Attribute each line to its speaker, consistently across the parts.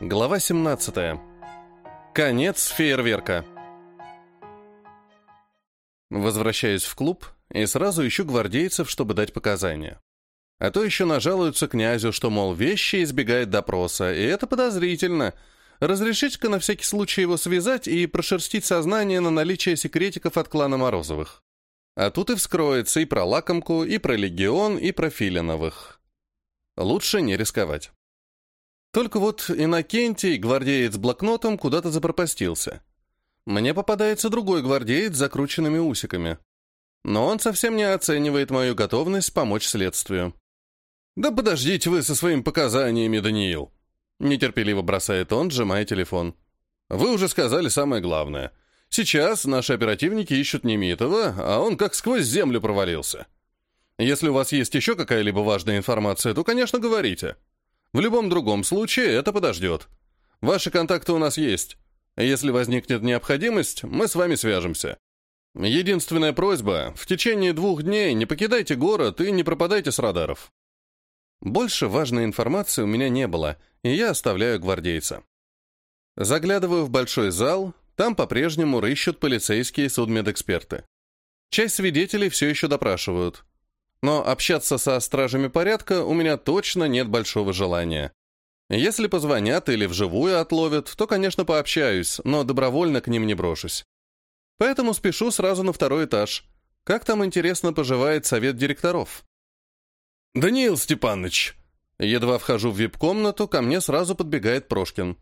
Speaker 1: Глава 17. Конец фейерверка. Возвращаюсь в клуб и сразу ищу гвардейцев, чтобы дать показания. А то еще нажалуются князю, что, мол, вещи избегает допроса, и это подозрительно. Разрешите-ка на всякий случай его связать и прошерстить сознание на наличие секретиков от клана Морозовых. А тут и вскроется и про лакомку, и про легион, и про Филиновых. Лучше не рисковать. Только вот Иннокентий, гвардеец с блокнотом, куда-то запропастился. Мне попадается другой гвардеец с закрученными усиками. Но он совсем не оценивает мою готовность помочь следствию. «Да подождите вы со своими показаниями, Даниил!» Нетерпеливо бросает он, сжимая телефон. «Вы уже сказали самое главное. Сейчас наши оперативники ищут Немитова, а он как сквозь землю провалился. Если у вас есть еще какая-либо важная информация, то, конечно, говорите. В любом другом случае это подождет. Ваши контакты у нас есть. Если возникнет необходимость, мы с вами свяжемся. Единственная просьба — в течение двух дней не покидайте город и не пропадайте с радаров. Больше важной информации у меня не было, и я оставляю гвардейца. Заглядываю в большой зал, там по-прежнему рыщут полицейские судмедэксперты. Часть свидетелей все еще допрашивают. Но общаться со стражами порядка у меня точно нет большого желания. Если позвонят или вживую отловят, то, конечно, пообщаюсь, но добровольно к ним не брошусь. Поэтому спешу сразу на второй этаж. Как там, интересно, поживает совет директоров? «Даниил Степанович!» Едва вхожу в вип-комнату, ко мне сразу подбегает Прошкин.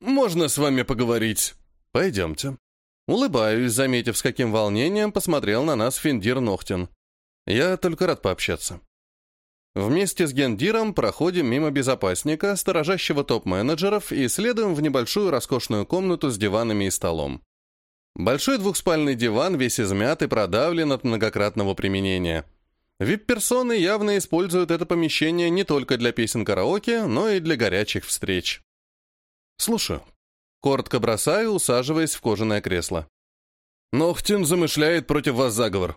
Speaker 1: «Можно с вами поговорить?» «Пойдемте». Улыбаюсь, заметив, с каким волнением посмотрел на нас Финдир Нохтин. Я только рад пообщаться. Вместе с Гендиром проходим мимо безопасника, сторожащего топ-менеджеров, и следуем в небольшую роскошную комнату с диванами и столом. Большой двухспальный диван весь измят и продавлен от многократного применения. Вип-персоны явно используют это помещение не только для песен караоке, но и для горячих встреч. Слушаю. Коротко бросаю, усаживаясь в кожаное кресло. Нохтин замышляет против вас заговор.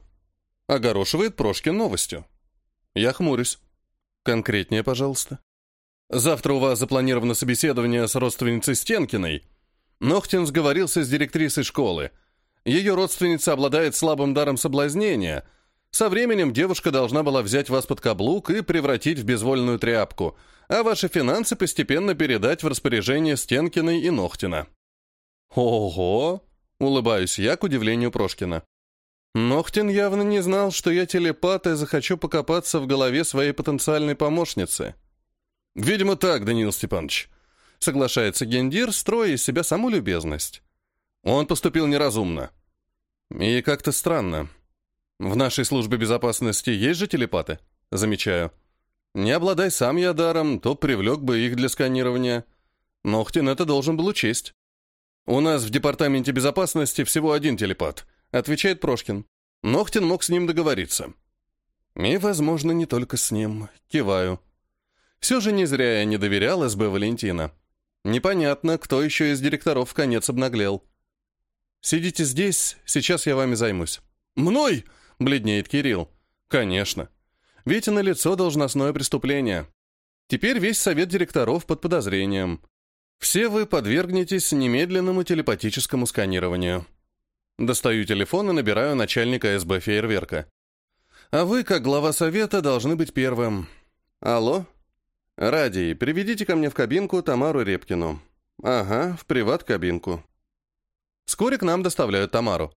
Speaker 1: Огорошивает Прошкин новостью. Я хмурюсь. Конкретнее, пожалуйста. Завтра у вас запланировано собеседование с родственницей Стенкиной. Нохтин сговорился с директрисой школы. Ее родственница обладает слабым даром соблазнения. Со временем девушка должна была взять вас под каблук и превратить в безвольную тряпку, а ваши финансы постепенно передать в распоряжение Стенкиной и Нохтина. «Ого!» — улыбаюсь я к удивлению Прошкина. Нохтин явно не знал, что я телепат и захочу покопаться в голове своей потенциальной помощницы. «Видимо, так, Даниил Степанович», — соглашается Гендир, строя из себя саму любезность. Он поступил неразумно. И как-то странно. В нашей службе безопасности есть же телепаты? Замечаю. Не обладай сам я даром, то привлек бы их для сканирования. Нохтин это должен был учесть. У нас в департаменте безопасности всего один телепат — отвечает Прошкин. Нохтин мог с ним договориться. И, возможно, не только с ним. Киваю. Все же не зря я не доверял СБ Валентина. Непонятно, кто еще из директоров в конец обнаглел. «Сидите здесь, сейчас я вами займусь». «Мной?» — бледнеет Кирилл. «Конечно. Ведь на лицо должностное преступление. Теперь весь совет директоров под подозрением. Все вы подвергнетесь немедленному телепатическому сканированию». Достаю телефон и набираю начальника СБ фейерверка. А вы, как глава совета, должны быть первым. Алло? Радий, приведите ко мне в кабинку Тамару Репкину. Ага, в приват-кабинку. Вскоре к нам доставляют Тамару.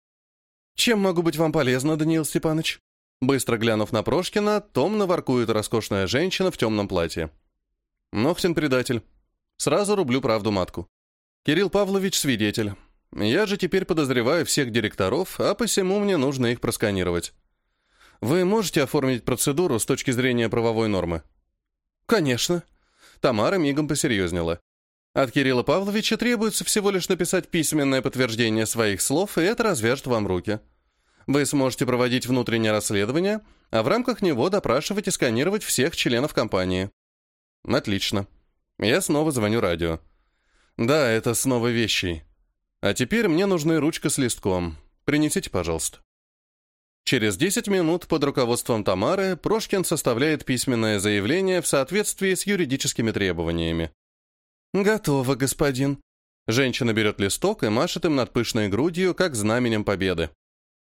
Speaker 1: Чем могу быть вам полезна, Даниил Степанович? Быстро глянув на Прошкина, томно воркует роскошная женщина в темном платье. Нохтин предатель. Сразу рублю правду матку. Кирилл Павлович свидетель. Я же теперь подозреваю всех директоров, а посему мне нужно их просканировать. Вы можете оформить процедуру с точки зрения правовой нормы? Конечно. Тамара мигом посерьезнела. От Кирилла Павловича требуется всего лишь написать письменное подтверждение своих слов, и это развяжет вам руки. Вы сможете проводить внутреннее расследование, а в рамках него допрашивать и сканировать всех членов компании. Отлично. Я снова звоню радио. Да, это снова вещи. А теперь мне нужны ручка с листком. Принесите, пожалуйста. Через 10 минут под руководством Тамары Прошкин составляет письменное заявление в соответствии с юридическими требованиями. «Готово, господин». Женщина берет листок и машет им над пышной грудью, как знаменем победы.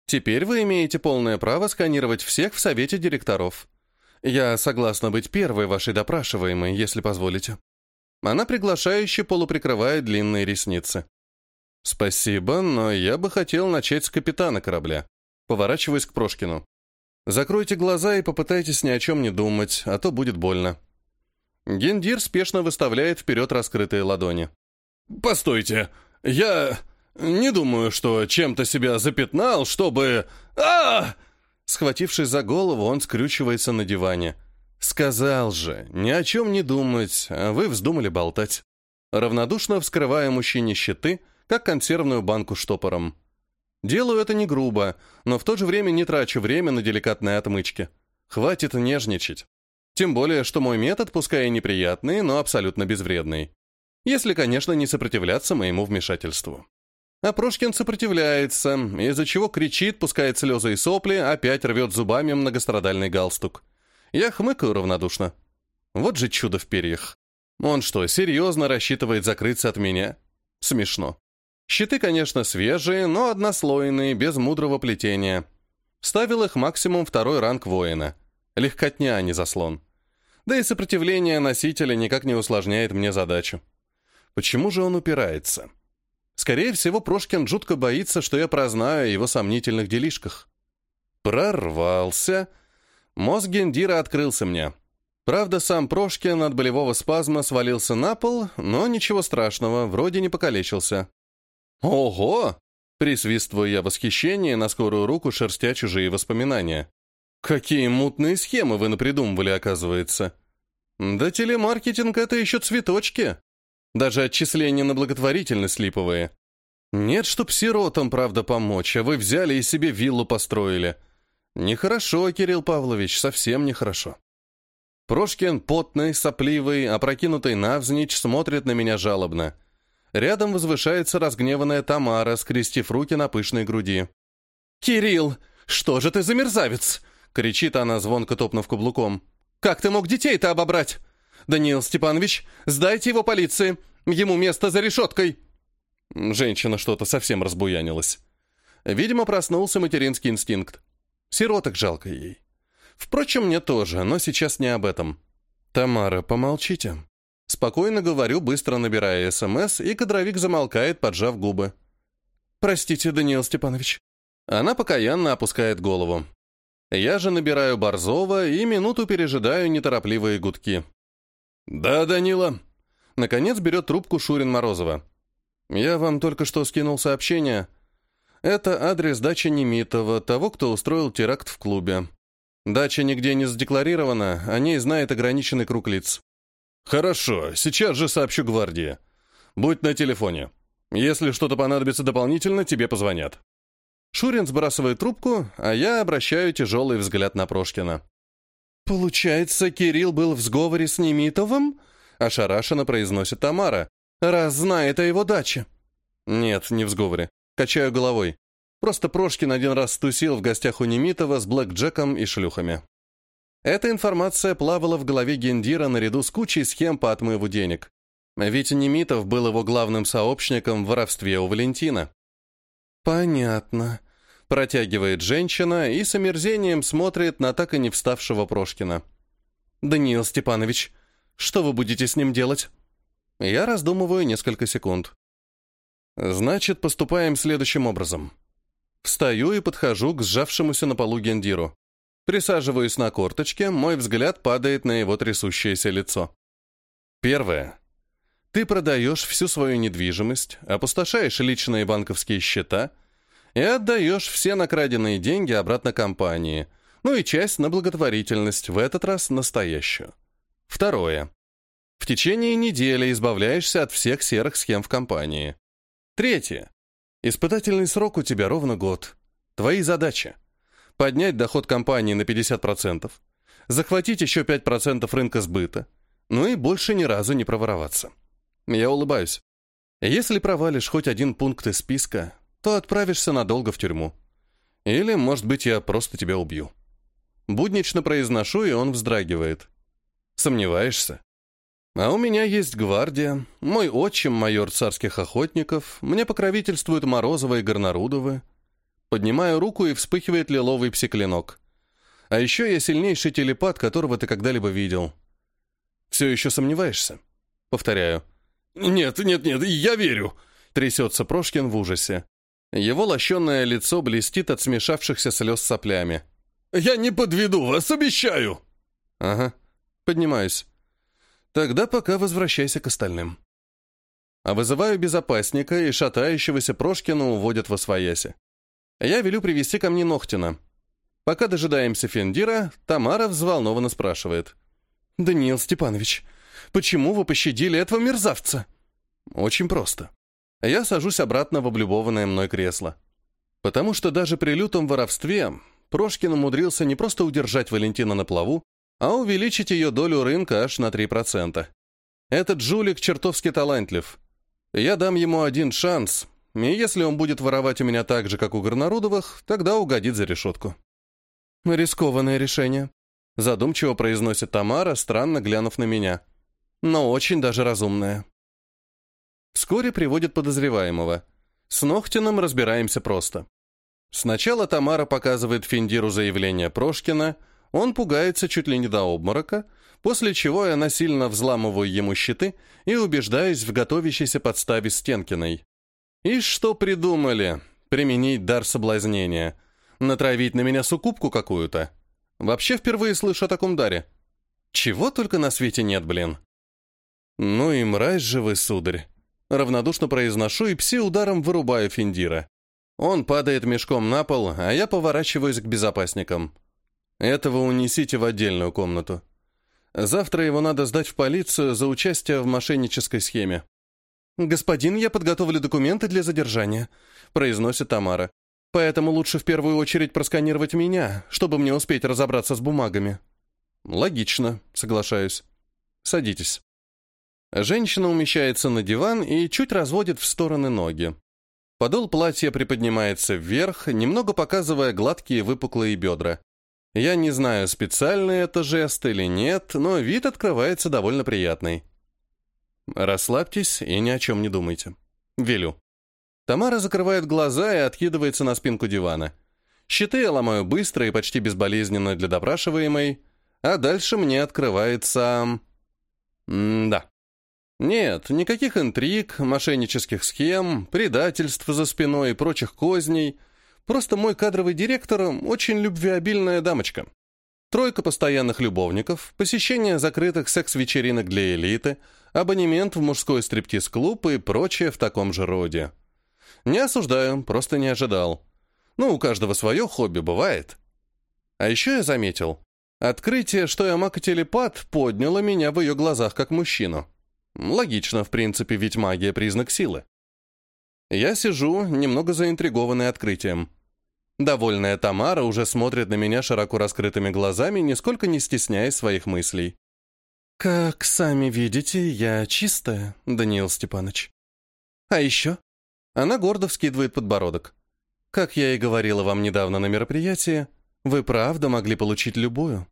Speaker 1: «Теперь вы имеете полное право сканировать всех в совете директоров. Я согласна быть первой вашей допрашиваемой, если позволите». Она приглашающе полуприкрывает длинные ресницы. «Спасибо, но я бы хотел начать с капитана корабля». Поворачиваясь к Прошкину. «Закройте глаза и попытайтесь ни о чем не думать, а то будет больно». Гендир спешно выставляет вперед раскрытые ладони. «Постойте, я не думаю, что чем-то себя запятнал, чтобы... а Схватившись за голову, он скрючивается на диване. «Сказал же, ни о чем не думать, а вы вздумали болтать». Равнодушно вскрывая мужчине щиты, как консервную банку штопором. Делаю это не грубо, но в то же время не трачу время на деликатные отмычки. Хватит нежничать. Тем более, что мой метод, пускай и неприятный, но абсолютно безвредный. Если, конечно, не сопротивляться моему вмешательству. А Прошкин сопротивляется, из-за чего кричит, пускает слезы и сопли, опять рвет зубами многострадальный галстук. Я хмыкаю равнодушно. Вот же чудо в перьях. Он что, серьезно рассчитывает закрыться от меня? Смешно. Щиты, конечно, свежие, но однослойные, без мудрого плетения. Ставил их максимум второй ранг воина. Легкотня, а не заслон. Да и сопротивление носителя никак не усложняет мне задачу. Почему же он упирается? Скорее всего, Прошкин жутко боится, что я прознаю о его сомнительных делишках. Прорвался. Мозг Гендира открылся мне. Правда, сам Прошкин от болевого спазма свалился на пол, но ничего страшного, вроде не покалечился. «Ого!» — присвистываю я восхищение, на скорую руку шерстя чужие воспоминания. «Какие мутные схемы вы напридумывали, оказывается!» «Да телемаркетинг — это еще цветочки!» Даже отчисления на благотворительность липовые. Нет, чтоб сиротам, правда, помочь, а вы взяли и себе виллу построили. Нехорошо, Кирилл Павлович, совсем нехорошо. Прошкин, потный, сопливый, опрокинутый навзничь, смотрит на меня жалобно. Рядом возвышается разгневанная Тамара, скрестив руки на пышной груди. «Кирилл, что же ты за мерзавец?» — кричит она, звонко топнув каблуком. «Как ты мог детей-то обобрать? Даниил Степанович, сдайте его полиции. Ему место за решеткой!» Женщина что-то совсем разбуянилась. Видимо, проснулся материнский инстинкт. Сироток жалко ей. Впрочем, мне тоже, но сейчас не об этом. «Тамара, помолчите». Спокойно говорю, быстро набирая СМС, и кадровик замолкает, поджав губы. «Простите, Даниил Степанович». Она покаянно опускает голову. Я же набираю Борзова и минуту пережидаю неторопливые гудки. «Да, Данила». Наконец берет трубку Шурин Морозова. «Я вам только что скинул сообщение. Это адрес дачи Немитова, того, кто устроил теракт в клубе. Дача нигде не задекларирована, о ней знает ограниченный круг лиц». «Хорошо, сейчас же сообщу гвардии. Будь на телефоне. Если что-то понадобится дополнительно, тебе позвонят». Шурин сбрасывает трубку, а я обращаю тяжелый взгляд на Прошкина. «Получается, Кирилл был в сговоре с Немитовым?» — ошарашенно произносит Тамара. «Раз знает о его даче». «Нет, не в сговоре. Качаю головой. Просто Прошкин один раз стусил в гостях у Немитова с Блэк Джеком и шлюхами». Эта информация плавала в голове Гендира наряду с кучей схем по отмыву денег. Ведь Немитов был его главным сообщником в воровстве у Валентина. «Понятно», Протягивает женщина и с омерзением смотрит на так и не вставшего Прошкина. «Даниил Степанович, что вы будете с ним делать?» Я раздумываю несколько секунд. «Значит, поступаем следующим образом. Встаю и подхожу к сжавшемуся на полу Гендиру. Присаживаюсь на корточке, мой взгляд падает на его трясущееся лицо. Первое. Ты продаешь всю свою недвижимость, опустошаешь личные банковские счета — и отдаешь все накраденные деньги обратно компании, ну и часть на благотворительность, в этот раз настоящую. Второе. В течение недели избавляешься от всех серых схем в компании. Третье. Испытательный срок у тебя ровно год. Твои задачи. Поднять доход компании на 50%, захватить еще 5% рынка сбыта, ну и больше ни разу не провороваться. Я улыбаюсь. Если провалишь хоть один пункт из списка, то отправишься надолго в тюрьму. Или, может быть, я просто тебя убью. Буднично произношу, и он вздрагивает. Сомневаешься? А у меня есть гвардия, мой отчим, майор царских охотников, мне покровительствуют Морозова и Горнарудовы. Поднимаю руку, и вспыхивает лиловый псиклинок. А еще я сильнейший телепат, которого ты когда-либо видел. Все еще сомневаешься? Повторяю.
Speaker 2: «Нет, нет, нет, я верю!»
Speaker 1: Трясется Прошкин в ужасе. Его лощенное лицо блестит от смешавшихся слез соплями.
Speaker 2: «Я не подведу вас, обещаю!»
Speaker 1: «Ага, поднимаюсь. Тогда пока возвращайся к остальным». А вызываю безопасника, и шатающегося Прошкина уводят во свояси. Я велю привести ко мне Ногтина. Пока дожидаемся Фендира, Тамара взволнованно спрашивает. «Даниил Степанович, почему вы пощадили этого мерзавца?» «Очень просто. Я сажусь обратно в облюбованное мной кресло. Потому что даже при лютом воровстве Прошкин умудрился не просто удержать Валентина на плаву, а увеличить ее долю рынка аж на 3%. Этот жулик чертовски талантлив. Я дам ему один шанс, и если он будет воровать у меня так же, как у Горнарудовых, тогда угодит за решетку. Рискованное решение. Задумчиво произносит Тамара, странно глянув на меня. Но очень даже разумное. Вскоре приводит подозреваемого. С Ногтиным разбираемся просто. Сначала Тамара показывает Финдиру заявление Прошкина — он пугается чуть ли не до обморока, после чего я насильно взламываю ему щиты и убеждаюсь в готовящейся подставе Стенкиной. И что придумали? Применить дар соблазнения. Натравить на меня сукупку какую-то. Вообще впервые слышу о таком даре. Чего только на свете нет, блин. Ну и мразь же вы, сударь. Равнодушно произношу и пси-ударом вырубаю Финдира. Он падает мешком на пол, а я поворачиваюсь к безопасникам. Этого унесите в отдельную комнату. Завтра его надо сдать в полицию за участие в мошеннической схеме. «Господин, я подготовлю документы для задержания», — произносит Тамара. «Поэтому лучше в первую очередь просканировать меня, чтобы мне успеть разобраться с бумагами». «Логично», — соглашаюсь. «Садитесь». Женщина умещается на диван и чуть разводит в стороны ноги. Подол платья приподнимается вверх, немного показывая гладкие выпуклые бедра. Я не знаю, специальный это жест или нет, но вид открывается довольно приятный. Расслабьтесь и ни о чем не думайте. Велю. Тамара закрывает глаза и откидывается на спинку дивана. Щиты я ломаю быстро и почти безболезненно для допрашиваемой, а дальше мне открывается... М да. Нет, никаких интриг, мошеннических схем, предательств за спиной и прочих козней — Просто мой кадровый директор очень любвеобильная дамочка. Тройка постоянных любовников, посещение закрытых секс-вечеринок для элиты, абонемент в мужской стриптиз-клуб и прочее в таком же роде. Не осуждаю, просто не ожидал. Ну, у каждого свое хобби бывает. А еще я заметил. Открытие, что я маг-телепат, подняло меня в ее глазах как мужчину. Логично, в принципе, ведь магия — признак силы. Я сижу, немного заинтригованный открытием. Довольная Тамара уже смотрит на меня широко раскрытыми глазами, нисколько не стесняясь своих мыслей. «Как сами видите, я чистая, Даниил Степанович. А еще?» Она гордо вскидывает подбородок. «Как я и говорила вам недавно на мероприятии, вы правда могли получить любую?»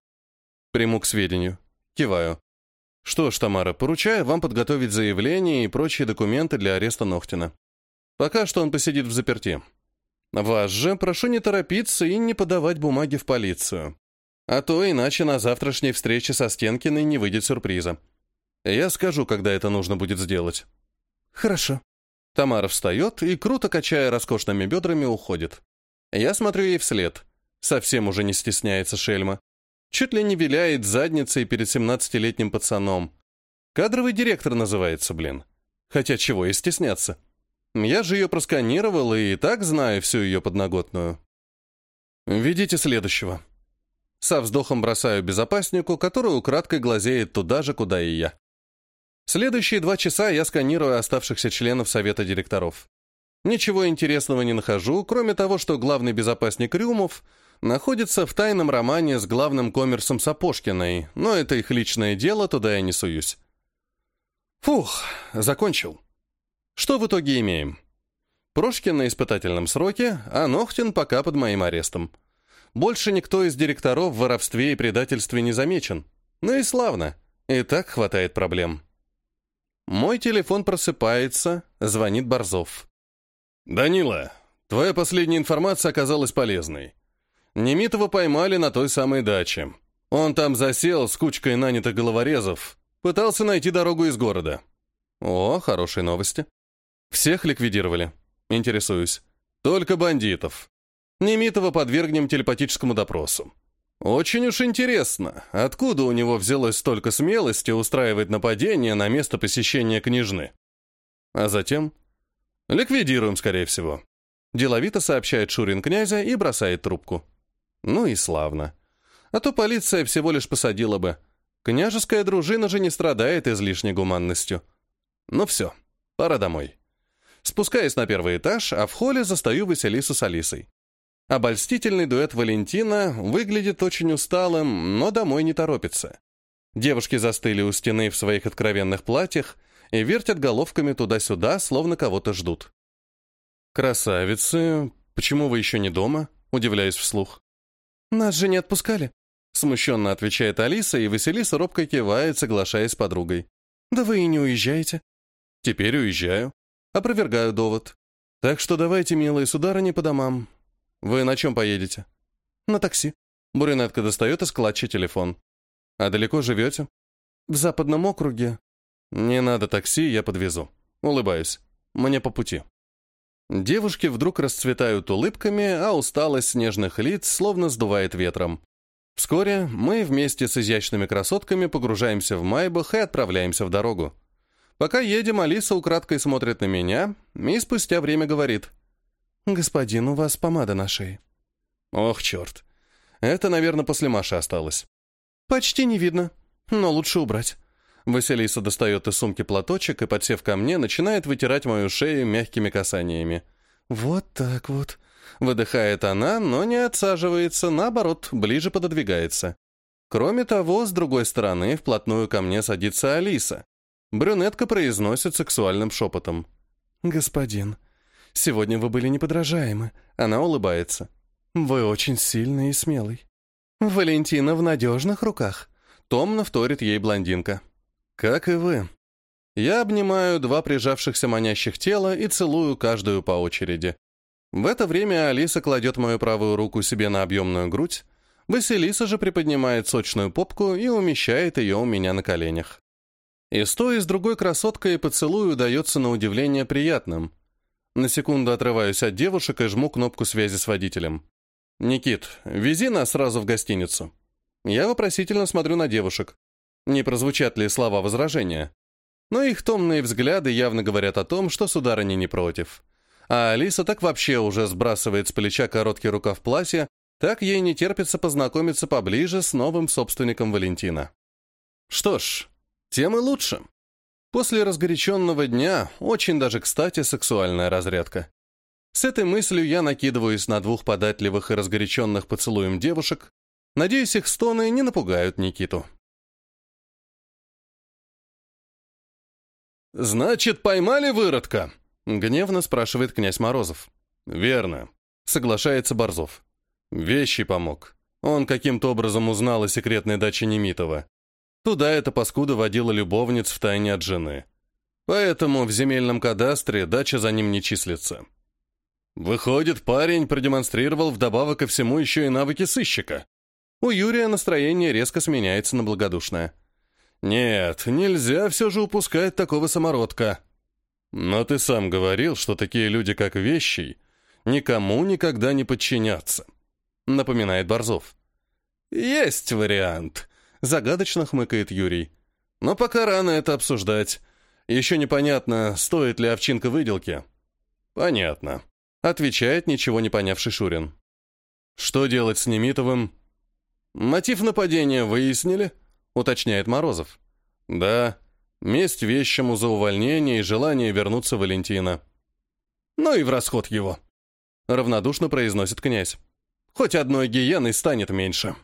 Speaker 1: Приму к сведению. Киваю. «Что ж, Тамара, поручаю вам подготовить заявление и прочие документы для ареста Ногтина. Пока что он посидит в заперти. Вас же прошу не торопиться и не подавать бумаги в полицию. А то иначе на завтрашней встрече со Стенкиной не выйдет сюрприза. Я скажу, когда это нужно будет сделать. Хорошо. Тамара встает и, круто качая роскошными бедрами, уходит. Я смотрю ей вслед. Совсем уже не стесняется шельма. Чуть ли не виляет задницей перед семнадцатилетним пацаном. Кадровый директор называется, блин. Хотя чего и стесняться. Я же ее просканировал и так знаю всю ее подноготную. Видите следующего. Со вздохом бросаю безопаснику, который украдкой глазеет туда же, куда и я. Следующие два часа я сканирую оставшихся членов совета директоров. Ничего интересного не нахожу, кроме того, что главный безопасник Рюмов находится в тайном романе с главным коммерсом Сапожкиной, но это их личное дело, туда я не суюсь. Фух, закончил. Что в итоге имеем? Прошкин на испытательном сроке, а Ногтин пока под моим арестом. Больше никто из директоров в воровстве и предательстве не замечен. Ну и славно. И так хватает проблем. Мой телефон просыпается, звонит Борзов.
Speaker 2: «Данила, твоя последняя информация оказалась полезной. Немитова поймали на той самой даче. Он там засел с кучкой нанятых головорезов, пытался найти дорогу из города».
Speaker 1: «О, хорошие новости. Всех ликвидировали. Интересуюсь.
Speaker 2: Только бандитов. Немитова подвергнем телепатическому допросу. Очень уж интересно, откуда у него взялось столько смелости устраивать нападение на место посещения княжны.
Speaker 1: А затем ликвидируем, скорее всего. Деловито сообщает Шурин князя и бросает трубку. Ну и славно. А то полиция всего лишь посадила бы. Княжеская дружина же не страдает излишней гуманностью. Ну все, пора домой. Спускаюсь на первый этаж, а в холле застаю Василису с Алисой. Обольстительный дуэт Валентина выглядит очень усталым, но домой не торопится. Девушки застыли у стены в своих откровенных платьях и вертят головками туда-сюда, словно кого-то ждут. «Красавицы, почему вы еще не дома?» — удивляюсь вслух.
Speaker 3: «Нас же не отпускали», —
Speaker 1: смущенно отвечает Алиса, и Василиса робко кивает, соглашаясь с подругой.
Speaker 3: «Да вы и не уезжаете».
Speaker 1: «Теперь уезжаю». Опровергаю довод. «Так что давайте, милые сударыни, по домам. «Вы на чем поедете?»
Speaker 3: «На такси».
Speaker 1: Буринетка достает из клатча телефон. «А далеко живете?»
Speaker 3: «В западном округе».
Speaker 1: «Не надо такси, я подвезу». Улыбаюсь. «Мне по пути». Девушки вдруг расцветают улыбками, а усталость снежных лиц словно сдувает ветром. Вскоре мы вместе с изящными красотками погружаемся в Майбах и отправляемся в дорогу. Пока едем, Алиса украдкой смотрит на меня и спустя время говорит.
Speaker 3: «Господин, у вас помада на шее».
Speaker 1: «Ох, черт. Это, наверное, после Маши осталось».
Speaker 3: «Почти не видно, но лучше убрать».
Speaker 1: Василиса достает из сумки платочек и, подсев ко мне, начинает вытирать мою шею мягкими касаниями.
Speaker 3: «Вот так вот», —
Speaker 1: выдыхает она, но не отсаживается, наоборот, ближе пододвигается. Кроме того, с другой стороны, вплотную ко мне садится Алиса. Брюнетка произносит сексуальным шепотом.
Speaker 3: «Господин, Сегодня вы были неподражаемы. Она улыбается. Вы очень сильный и смелый. Валентина в надежных руках.
Speaker 1: Томно вторит ей блондинка. Как и вы. Я обнимаю два прижавшихся манящих тела и целую каждую по очереди. В это время Алиса кладет мою правую руку себе на объемную грудь, Василиса же приподнимает сочную попку и умещает ее у меня на коленях. И с той, и с другой красоткой поцелуй удается на удивление приятным. На секунду отрываюсь от девушек и жму кнопку связи с водителем. «Никит, вези нас сразу в гостиницу». Я вопросительно смотрю на девушек. Не прозвучат ли слова возражения? Но их томные взгляды явно говорят о том, что сударыня не против. А Алиса так вообще уже сбрасывает с плеча короткий рукав платья, так ей не терпится познакомиться поближе с новым собственником Валентина. Что ж, тем и лучше. После разгоряченного дня очень даже кстати сексуальная разрядка. С этой мыслью я накидываюсь на двух податливых и разгоряченных поцелуем девушек. Надеюсь, их стоны не напугают Никиту.
Speaker 2: «Значит, поймали выродка?»
Speaker 1: — гневно спрашивает князь Морозов.
Speaker 2: «Верно», —
Speaker 1: соглашается Борзов. «Вещи помог. Он каким-то образом узнал о секретной даче Немитова. Туда эта паскуда водила любовниц в тайне от жены. Поэтому в земельном кадастре дача за ним не числится. Выходит, парень продемонстрировал вдобавок ко всему еще и навыки сыщика. У Юрия настроение резко сменяется на благодушное. Нет, нельзя все же упускать такого самородка. Но ты сам говорил, что такие люди, как Вещий, никому никогда не подчинятся. Напоминает Борзов. Есть вариант, Загадочно хмыкает Юрий. Но пока рано это обсуждать. Еще непонятно, стоит ли овчинка выделки. Понятно. Отвечает ничего не понявший Шурин. Что делать с Немитовым? Мотив нападения выяснили? Уточняет Морозов. Да. Месть вещему за увольнение и желание вернуться Валентина. Ну и в расход его. Равнодушно произносит князь. Хоть одной гиеной станет меньше.